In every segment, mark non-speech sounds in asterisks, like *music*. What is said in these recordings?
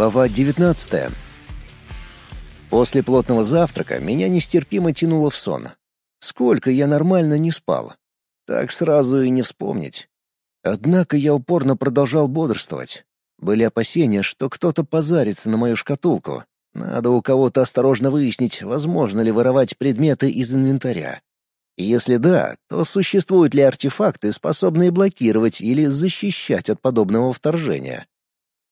Глава 19 После плотного завтрака меня нестерпимо тянуло в сон. Сколько я нормально не спал. Так сразу и не вспомнить. Однако я упорно продолжал бодрствовать. Были опасения, что кто-то позарится на мою шкатулку. Надо у кого-то осторожно выяснить, возможно ли воровать предметы из инвентаря. И если да, то существуют ли артефакты, способные блокировать или защищать от подобного вторжения.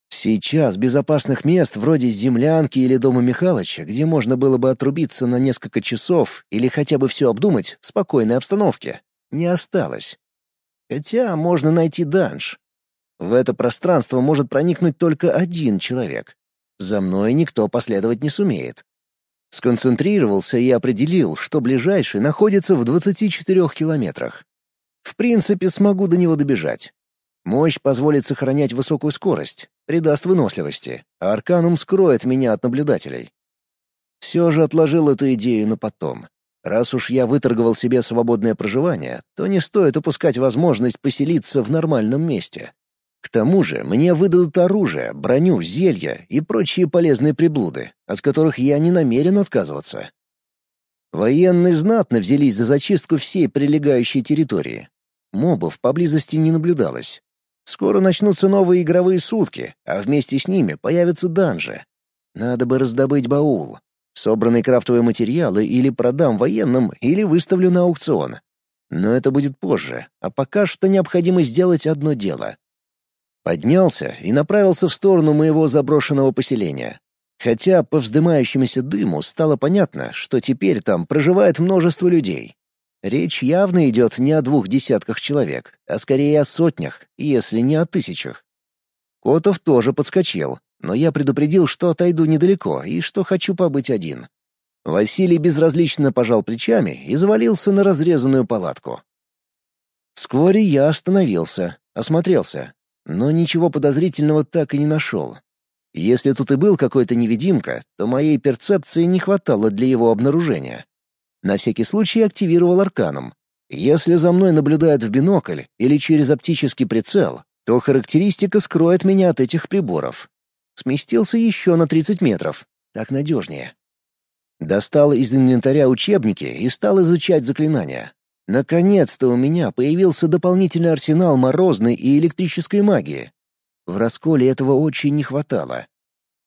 Сейчас безопасных мест вроде землянки или дома Михалыча, где можно было бы отрубиться на несколько часов или хотя бы все обдумать в спокойной обстановке, не осталось. Хотя можно найти данж. В это пространство может проникнуть только один человек. За мной никто последовать не сумеет. Сконцентрировался и определил, что ближайший находится в 24 километрах. В принципе, смогу до него добежать. Мощь позволит сохранять высокую скорость, придаст выносливости, а арканум скроет меня от наблюдателей. Все же отложил эту идею на потом. Раз уж я выторговал себе свободное проживание, то не стоит упускать возможность поселиться в нормальном месте. К тому же мне выдадут оружие, броню, зелья и прочие полезные приблуды, от которых я не намерен отказываться. Военные знатно взялись за зачистку всей прилегающей территории. Мобов поблизости не наблюдалось, Скоро начнутся новые игровые сутки, а вместе с ними появятся данжи. Надо бы раздобыть баул. Собранные крафтовые материалы или продам военным, или выставлю на аукцион. Но это будет позже, а пока что необходимо сделать одно дело. Поднялся и направился в сторону моего заброшенного поселения. Хотя по вздымающемуся дыму стало понятно, что теперь там проживает множество людей. Речь явно идет не о двух десятках человек, а скорее о сотнях, если не о тысячах. Котов тоже подскочил, но я предупредил, что отойду недалеко и что хочу побыть один. Василий безразлично пожал плечами и завалился на разрезанную палатку. Вскоре я остановился, осмотрелся, но ничего подозрительного так и не нашел. Если тут и был какой-то невидимка, то моей перцепции не хватало для его обнаружения. На всякий случай активировал арканом. Если за мной наблюдают в бинокль или через оптический прицел, то характеристика скроет меня от этих приборов. Сместился еще на 30 метров. Так надежнее. Достал из инвентаря учебники и стал изучать заклинания. Наконец-то у меня появился дополнительный арсенал морозной и электрической магии. В расколе этого очень не хватало.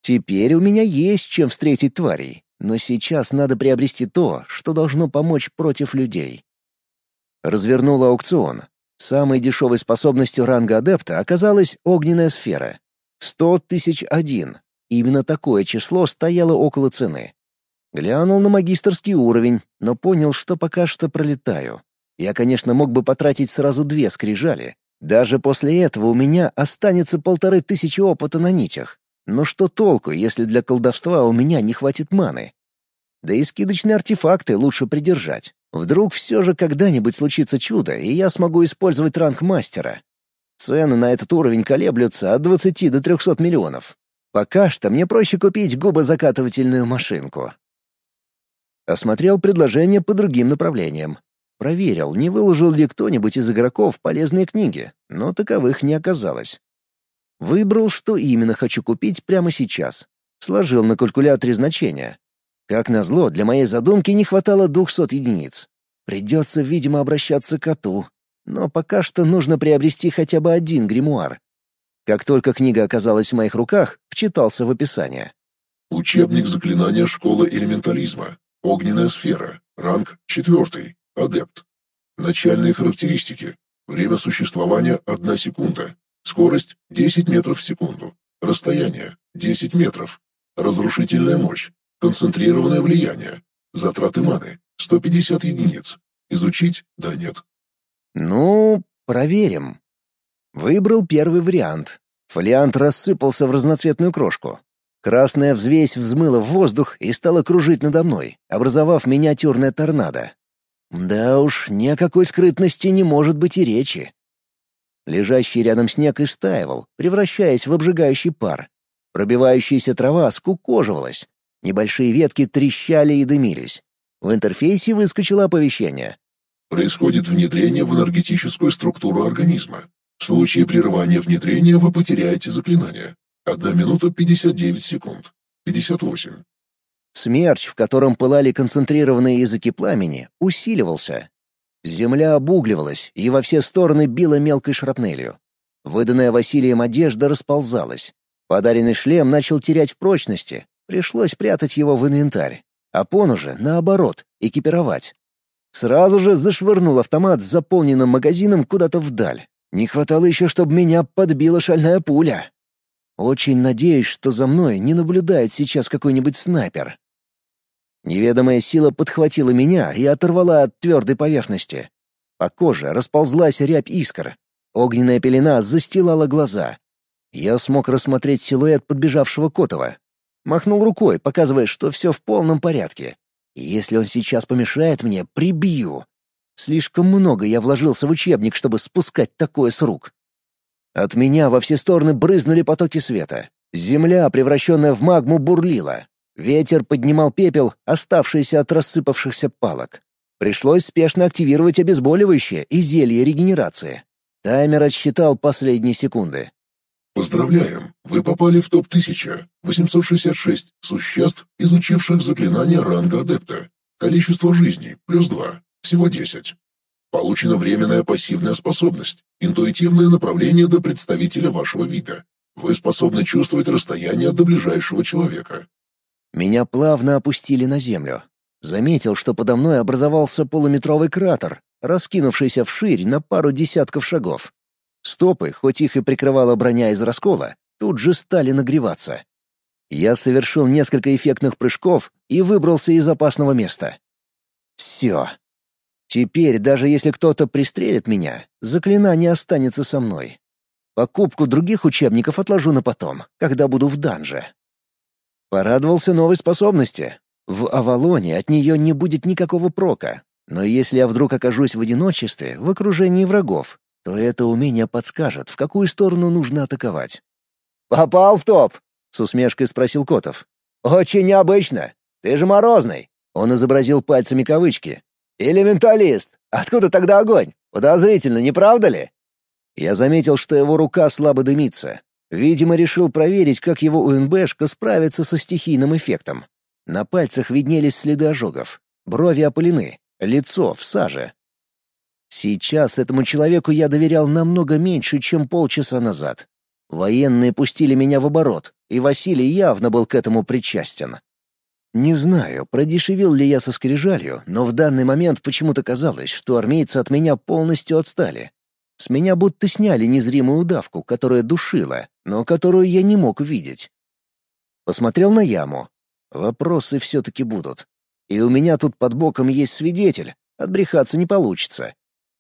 Теперь у меня есть чем встретить тварей. Но сейчас надо приобрести то, что должно помочь против людей. Развернул аукцион. Самой дешевой способностью ранга адепта оказалась огненная сфера. Сто тысяч один. Именно такое число стояло около цены. Глянул на магистрский уровень, но понял, что пока что пролетаю. Я, конечно, мог бы потратить сразу две скрижали. Даже после этого у меня останется полторы тысячи опыта на нитях. Но что толку, если для колдовства у меня не хватит маны? Да и скидочные артефакты лучше придержать. Вдруг все же когда-нибудь случится чудо, и я смогу использовать ранг мастера. Цены на этот уровень колеблются от 20 до 300 миллионов. Пока что мне проще купить губозакатывательную машинку. Осмотрел предложения по другим направлениям. Проверил, не выложил ли кто-нибудь из игроков полезные книги, но таковых не оказалось. Выбрал, что именно хочу купить прямо сейчас. Сложил на калькуляторе значения. Как назло, для моей задумки не хватало двухсот единиц. Придется, видимо, обращаться к коту. Но пока что нужно приобрести хотя бы один гримуар. Как только книга оказалась в моих руках, вчитался в описание. Учебник заклинания школы элементализма. Огненная сфера. Ранг четвертый. Адепт. Начальные характеристики. Время существования — одна секунда. Скорость — 10 метров в секунду. Расстояние — 10 метров. Разрушительная мощь. Концентрированное влияние. Затраты маны — 150 единиц. Изучить? Да, нет. Ну, проверим. Выбрал первый вариант. Фолиант рассыпался в разноцветную крошку. Красная взвесь взмыла в воздух и стала кружить надо мной, образовав миниатюрное торнадо. Да уж, ни о какой скрытности не может быть и речи. Лежащий рядом снег истаивал, превращаясь в обжигающий пар. Пробивающаяся трава скукоживалась. Небольшие ветки трещали и дымились. В интерфейсе выскочило оповещение. Происходит внедрение в энергетическую структуру организма. В случае прерывания внедрения вы потеряете заклинание. 1 минута 59 секунд. 58. Смерч, в котором пылали концентрированные языки пламени, усиливался. Земля обугливалась и во все стороны била мелкой шрапнелью. Выданная Василием одежда расползалась. Подаренный шлем начал терять в прочности. Пришлось прятать его в инвентарь. А пон уже, наоборот, экипировать. Сразу же зашвырнул автомат с заполненным магазином куда-то вдаль. Не хватало еще, чтобы меня подбила шальная пуля. Очень надеюсь, что за мной не наблюдает сейчас какой-нибудь снайпер. Неведомая сила подхватила меня и оторвала от твердой поверхности. По коже расползлась рябь искр. Огненная пелена застилала глаза. Я смог рассмотреть силуэт подбежавшего Котова. Махнул рукой, показывая, что все в полном порядке. Если он сейчас помешает мне, прибью. Слишком много я вложился в учебник, чтобы спускать такое с рук. От меня во все стороны брызнули потоки света. Земля, превращенная в магму, бурлила. Ветер поднимал пепел, оставшийся от рассыпавшихся палок. Пришлось спешно активировать обезболивающее и зелье регенерации. Таймер отсчитал последние секунды. Поздравляем! Вы попали в топ-1000. 866 существ, изучивших заклинание ранга адепта. Количество жизней – плюс 2. Всего 10. Получена временная пассивная способность. Интуитивное направление до представителя вашего вида. Вы способны чувствовать расстояние до ближайшего человека. Меня плавно опустили на землю. Заметил, что подо мной образовался полуметровый кратер, раскинувшийся вширь на пару десятков шагов. Стопы, хоть их и прикрывала броня из раскола, тут же стали нагреваться. Я совершил несколько эффектных прыжков и выбрался из опасного места. Все. Теперь, даже если кто-то пристрелит меня, заклинание останется со мной. Покупку других учебников отложу на потом, когда буду в данже. Порадовался новой способности. В Авалоне от нее не будет никакого прока. Но если я вдруг окажусь в одиночестве, в окружении врагов, то это умение подскажет, в какую сторону нужно атаковать. «Попал в топ?» — с усмешкой спросил Котов. «Очень необычно. Ты же Морозный!» Он изобразил пальцами кавычки. «Или менталист. Откуда тогда огонь? Подозрительно, не правда ли?» Я заметил, что его рука слабо дымится. Видимо, решил проверить, как его УНБшка справится со стихийным эффектом. На пальцах виднелись следы ожогов. Брови опалены, лицо в саже. Сейчас этому человеку я доверял намного меньше, чем полчаса назад. Военные пустили меня в оборот, и Василий явно был к этому причастен. Не знаю, продешевил ли я со скрижалью, но в данный момент почему-то казалось, что армейцы от меня полностью отстали. С меня будто сняли незримую удавку, которая душила, но которую я не мог видеть. Посмотрел на яму. Вопросы все-таки будут. И у меня тут под боком есть свидетель. Отбрехаться не получится.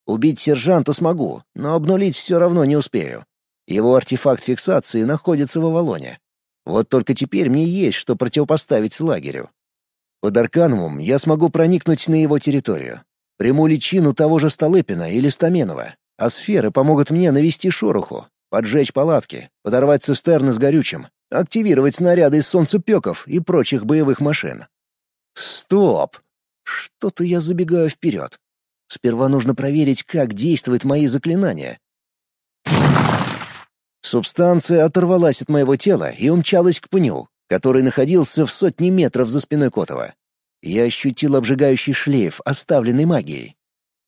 Убить сержанта смогу, но обнулить все равно не успею. Его артефакт фиксации находится в Авалоне. Вот только теперь мне есть что противопоставить лагерю. Под Арканумом я смогу проникнуть на его территорию. Приму личину того же Столыпина или Стаменова, а сферы помогут мне навести шороху, поджечь палатки, подорвать цистерны с горючим, активировать снаряды из солнцепеков и прочих боевых машин. Стоп! Что-то я забегаю вперед. Сперва нужно проверить, как действуют мои заклинания. Субстанция оторвалась от моего тела и умчалась к пню, который находился в сотне метров за спиной Котова. Я ощутил обжигающий шлейф, оставленный магией.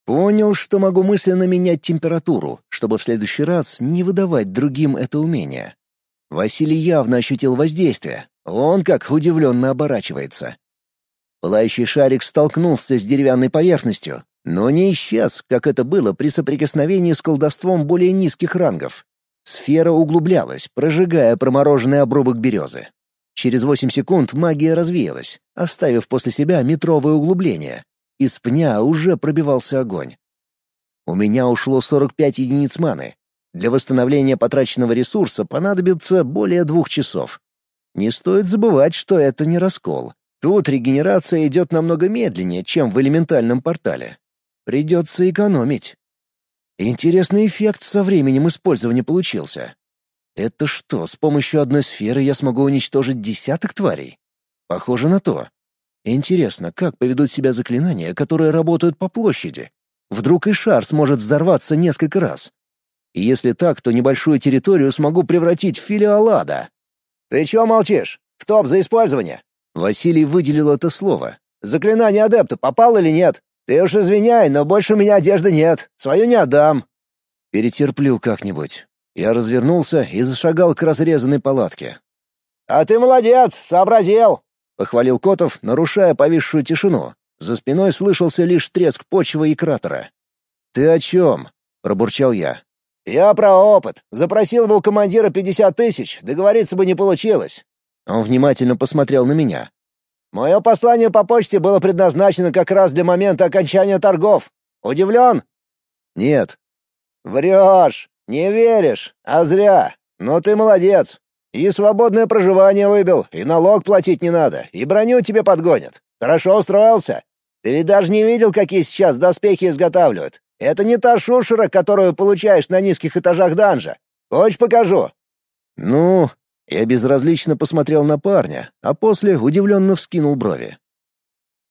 Понял, что могу мысленно менять температуру, чтобы в следующий раз не выдавать другим это умение. Василий явно ощутил воздействие. Он как удивленно оборачивается. Пылающий шарик столкнулся с деревянной поверхностью, но не исчез, как это было при соприкосновении с колдовством более низких рангов. Сфера углублялась, прожигая промороженный обрубок березы. Через восемь секунд магия развеялась, оставив после себя метровое углубление. Из пня уже пробивался огонь. У меня ушло 45 единиц маны. Для восстановления потраченного ресурса понадобится более двух часов. Не стоит забывать, что это не раскол. Тут регенерация идет намного медленнее, чем в элементальном портале. Придется экономить. Интересный эффект со временем использования получился. Это что, с помощью одной сферы я смогу уничтожить десяток тварей? Похоже на то. Интересно, как поведут себя заклинания, которые работают по площади? Вдруг и шар сможет взорваться несколько раз. И если так, то небольшую территорию смогу превратить в филиал ада. «Ты чего молчишь? В топ за использование!» Василий выделил это слово. «Заклинание адепта попал или нет? Ты уж извиняй, но больше у меня одежды нет. Свою не отдам». «Перетерплю как-нибудь». Я развернулся и зашагал к разрезанной палатке. «А ты молодец, сообразил!» — похвалил Котов, нарушая повисшую тишину. За спиной слышался лишь треск почвы и кратера. «Ты о чем?» — пробурчал я. «Я про опыт. Запросил бы у командира пятьдесят тысяч, договориться бы не получилось». Он внимательно посмотрел на меня. «Мое послание по почте было предназначено как раз для момента окончания торгов. Удивлен?» «Нет». «Врешь. Не веришь. А зря. Но ты молодец. И свободное проживание выбил, и налог платить не надо, и броню тебе подгонят. Хорошо устроился. Ты ведь даже не видел, какие сейчас доспехи изготавливают. Это не та шушера, которую получаешь на низких этажах данжа. Хочешь, покажу?» «Ну...» Я безразлично посмотрел на парня, а после удивленно вскинул брови.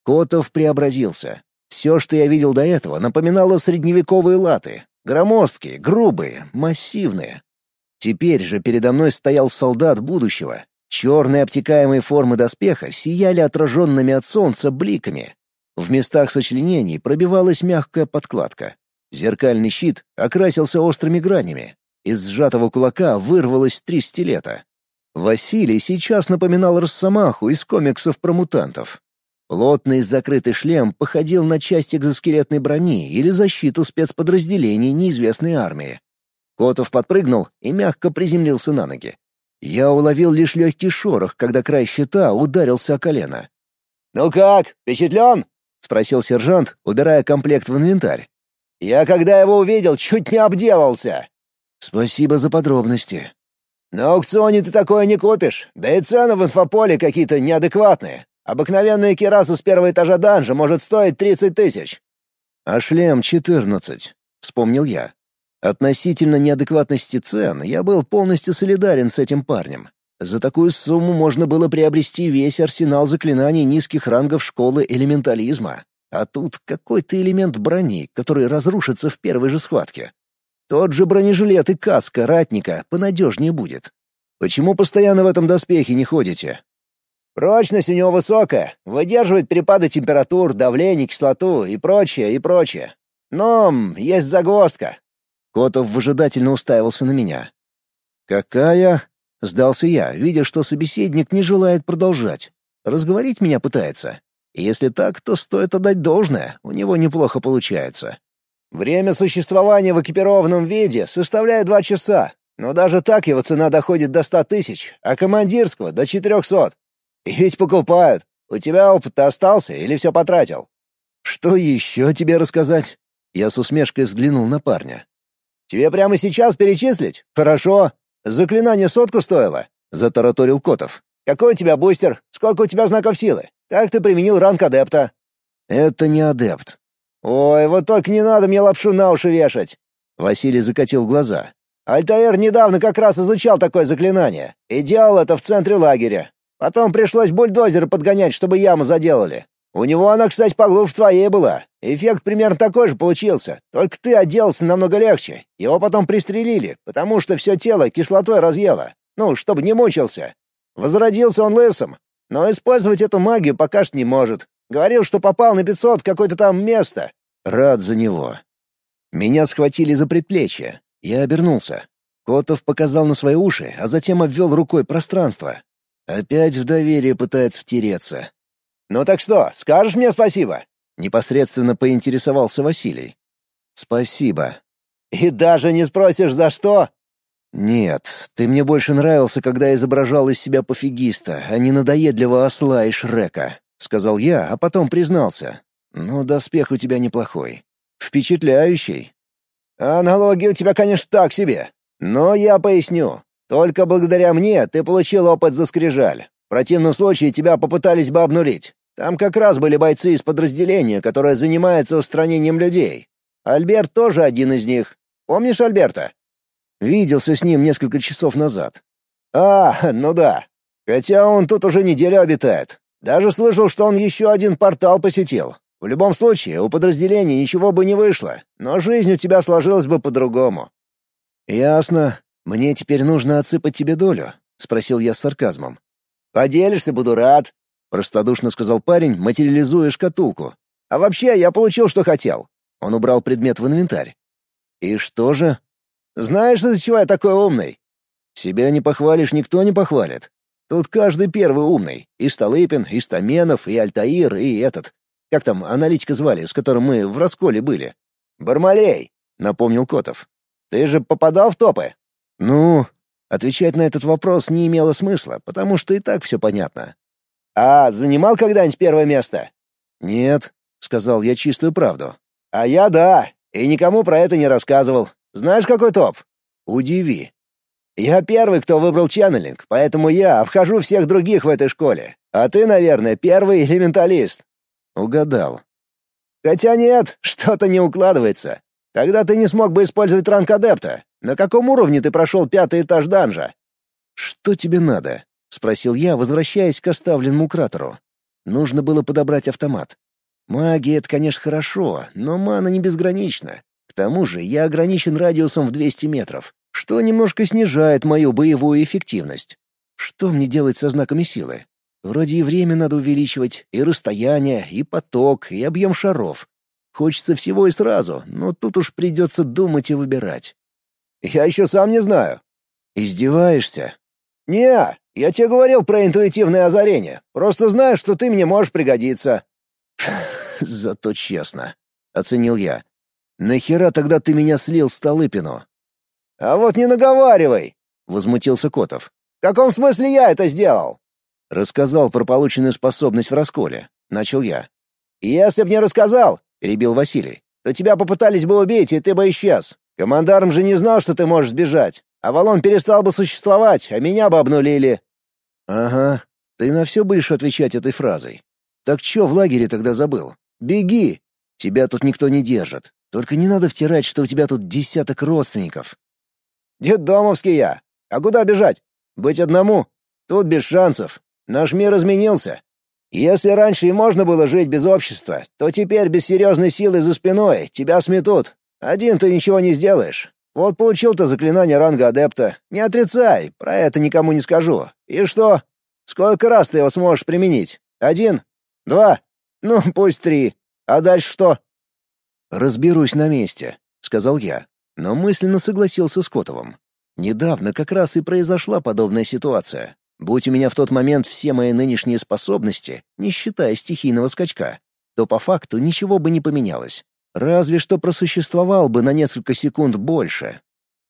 Котов преобразился. Все, что я видел до этого, напоминало средневековые латы. Громоздкие, грубые, массивные. Теперь же передо мной стоял солдат будущего. Черные обтекаемые формы доспеха сияли отраженными от солнца бликами. В местах сочленений пробивалась мягкая подкладка. Зеркальный щит окрасился острыми гранями. Из сжатого кулака вырвалось три стилета. Василий сейчас напоминал Росомаху из комиксов про мутантов. Плотный закрытый шлем походил на часть экзоскелетной брони или защиту спецподразделений неизвестной армии. Котов подпрыгнул и мягко приземлился на ноги. Я уловил лишь легкий шорох, когда край щита ударился о колено. «Ну как, впечатлен?» — спросил сержант, убирая комплект в инвентарь. «Я, когда его увидел, чуть не обделался». «Спасибо за подробности». «На аукционе ты такое не купишь, да и цены в инфополе какие-то неадекватные. Обыкновенная кераса с первого этажа данжа может стоить тридцать тысяч». «А шлем — четырнадцать», — вспомнил я. Относительно неадекватности цен я был полностью солидарен с этим парнем. За такую сумму можно было приобрести весь арсенал заклинаний низких рангов школы элементализма. А тут какой-то элемент брони, который разрушится в первой же схватке. Тот же бронежилет и каска ратника понадежнее будет. Почему постоянно в этом доспехе не ходите? Прочность у него высокая, выдерживает перепады температур, давления, кислоту и прочее, и прочее. Но есть загвоздка. Котов выжидательно уставился на меня. «Какая?» Сдался я, видя, что собеседник не желает продолжать. Разговорить меня пытается. Если так, то стоит отдать должное, у него неплохо получается. Время существования в экипированном виде составляет два часа, но даже так его цена доходит до ста тысяч, а командирского — до четырехсот. И ведь покупают. У тебя опыт остался или все потратил? Что еще тебе рассказать? Я с усмешкой взглянул на парня. Тебе прямо сейчас перечислить? Хорошо. «Заклинание сотку стоило?» — затараторил Котов. «Какой у тебя бустер? Сколько у тебя знаков силы? Как ты применил ранг адепта?» «Это не адепт». «Ой, вот только не надо мне лапшу на уши вешать!» Василий закатил глаза. «Альтаэр недавно как раз изучал такое заклинание и делал это в центре лагеря. Потом пришлось бульдозеры подгонять, чтобы яму заделали. У него она, кстати, поглубже твоей была. Эффект примерно такой же получился, только ты отделался намного легче. Его потом пристрелили, потому что все тело кислотой разъело. Ну, чтобы не мучился. Возродился он лысым, но использовать эту магию пока что не может. Говорил, что попал на 500 в какое-то там место. Рад за него. Меня схватили за предплечье. Я обернулся. Котов показал на свои уши, а затем обвел рукой пространство. Опять в доверие пытается втереться. «Ну так что, скажешь мне спасибо?» — непосредственно поинтересовался Василий. «Спасибо». «И даже не спросишь, за что?» «Нет, ты мне больше нравился, когда изображал из себя пофигиста, а не надоедливого осла и Шрека», — сказал я, а потом признался. «Но доспех у тебя неплохой. Впечатляющий». «Аналогия у тебя, конечно, так себе. Но я поясню. Только благодаря мне ты получил опыт за скрижаль. Противном случае тебя попытались бы обнулить. Там как раз были бойцы из подразделения, которое занимается устранением людей. Альберт тоже один из них. Помнишь Альберта? Виделся с ним несколько часов назад. А, ну да. Хотя он тут уже неделю обитает. Даже слышал, что он еще один портал посетил. В любом случае, у подразделения ничего бы не вышло, но жизнь у тебя сложилась бы по-другому. Ясно. Мне теперь нужно отсыпать тебе долю. — спросил я с сарказмом. «Поделишься, буду рад», — простодушно сказал парень, материализуя шкатулку. «А вообще, я получил, что хотел». Он убрал предмет в инвентарь. «И что же?» «Знаешь, из-за чего я такой умный?» «Себя не похвалишь, никто не похвалит. Тут каждый первый умный. И Столыпин, и Стаменов, и Альтаир, и этот. Как там аналитика звали, с которым мы в расколе были?» «Бармалей», — напомнил Котов. «Ты же попадал в топы?» «Ну...» Отвечать на этот вопрос не имело смысла, потому что и так все понятно. «А занимал когда-нибудь первое место?» «Нет», — сказал я чистую правду. «А я да, и никому про это не рассказывал. Знаешь, какой топ?» «Удиви». «Я первый, кто выбрал ченнелинг, поэтому я обхожу всех других в этой школе. А ты, наверное, первый элементалист». «Угадал». «Хотя нет, *laughs* что-то не укладывается. Тогда ты не смог бы использовать ранг адепта. На каком уровне ты прошел пятый этаж данжа?» «Что тебе надо?» — спросил я, возвращаясь к оставленному кратеру. Нужно было подобрать автомат. Магия — это, конечно, хорошо, но мана не безгранична. К тому же я ограничен радиусом в 200 метров, что немножко снижает мою боевую эффективность. Что мне делать со знаками силы? Вроде и время надо увеличивать, и расстояние, и поток, и объем шаров. Хочется всего и сразу, но тут уж придется думать и выбирать. Я еще сам не знаю. Издеваешься? Не, я тебе говорил про интуитивное озарение. Просто знаю, что ты мне можешь пригодиться. *laughs* Зато честно, оценил я. Нахера тогда ты меня слил с Толыпину? А вот не наговаривай, возмутился Котов. В каком смысле я это сделал? Рассказал про полученную способность в расколе, начал я. Если б не рассказал, перебил Василий, то тебя попытались бы убить, и ты бы исчез. Командарм же не знал, что ты можешь сбежать. Авалон перестал бы существовать, а меня бы обнулили». «Ага, ты на все будешь отвечать этой фразой. Так чё в лагере тогда забыл? Беги! Тебя тут никто не держит. Только не надо втирать, что у тебя тут десяток родственников». «Детдомовский я. А куда бежать? Быть одному? Тут без шансов. Наш мир изменился. Если раньше и можно было жить без общества, то теперь без серьезной силы за спиной тебя сметут, один ты ничего не сделаешь. Вот получил ты заклинание ранга адепта. Не отрицай, про это никому не скажу. И что? Сколько раз ты его сможешь применить? Один? Два? Ну, пусть три. А дальше что? Разберусь на месте, сказал я, но мысленно согласился с Котовым. Недавно как раз и произошла подобная ситуация. Будь у меня в тот момент все мои нынешние способности, не считая стихийного скачка, то по факту ничего бы не поменялось. Разве что просуществовал бы на несколько секунд больше.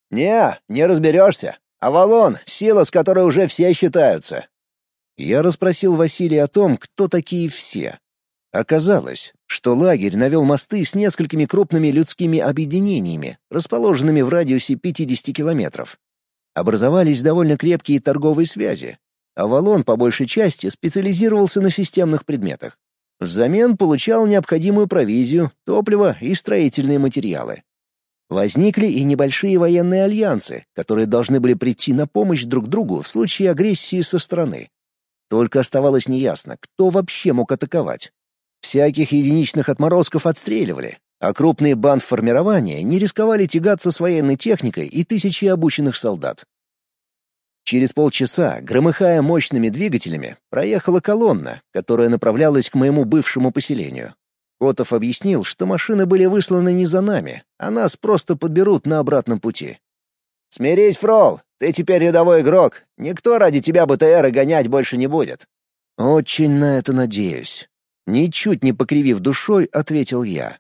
«Не, не разберешься. Авалон — сила, с которой уже все считаются». Я расспросил Василия о том, кто такие все. Оказалось, что лагерь навел мосты с несколькими крупными людскими объединениями, расположенными в радиусе 50 километров. Образовались довольно крепкие торговые связи. Авалон по большей части специализировался на системных предметах. Взамен получал необходимую провизию, топливо и строительные материалы. Возникли и небольшие военные альянсы, которые должны были прийти на помощь друг другу в случае агрессии со стороны. Только оставалось неясно, кто вообще мог атаковать. Всяких единичных отморозков отстреливали, а крупные бандформирования не рисковали тягаться с военной техникой и тысячи обученных солдат. Через полчаса, громыхая мощными двигателями, проехала колонна, которая направлялась к моему бывшему поселению. Котов объяснил, что машины были высланы не за нами, а нас просто подберут на обратном пути. «Смирись, Фрол, ты теперь рядовой игрок. Никто ради тебя БТРы гонять больше не будет». «Очень на это надеюсь». Ничуть не покривив душой, ответил я.